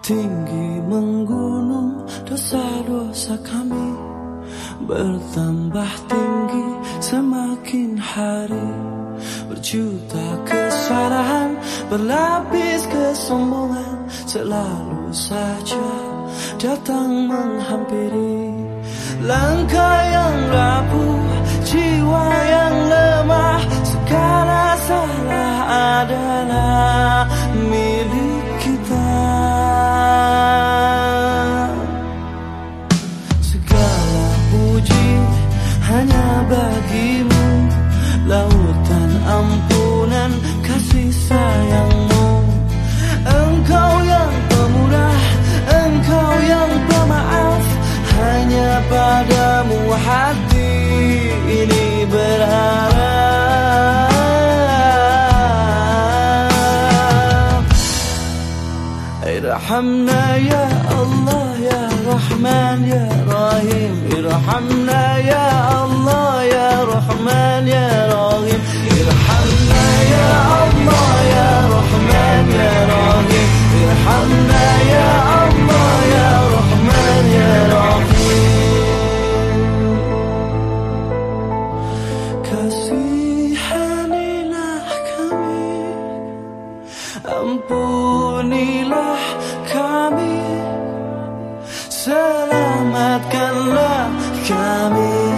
Tinggi menggunung dosa-dosa kami. Bertambah tinggi semakin hari. Berjuta kesalahan berlapis kesombongan. Selalu saja datang menghampiri. Langkah yang rapuh, jiwa yang lemah. Segala salah adalah Segala puji hanya bagimu. Lautan ampunan kasih sayangmu. Engkau yang pemurah, engkau yang pemaaf. Hanya padamu hati ارحمنا يا الله يا رحمن يا رحيم ارحمنا يا الله يا رحمن يا رحيم ارحمنا يا الله يا رحمن يا رحيم ارحمنا يا الله يا رحمن يا رحيم كثير Ampunilah kami. Selamatkanlah kami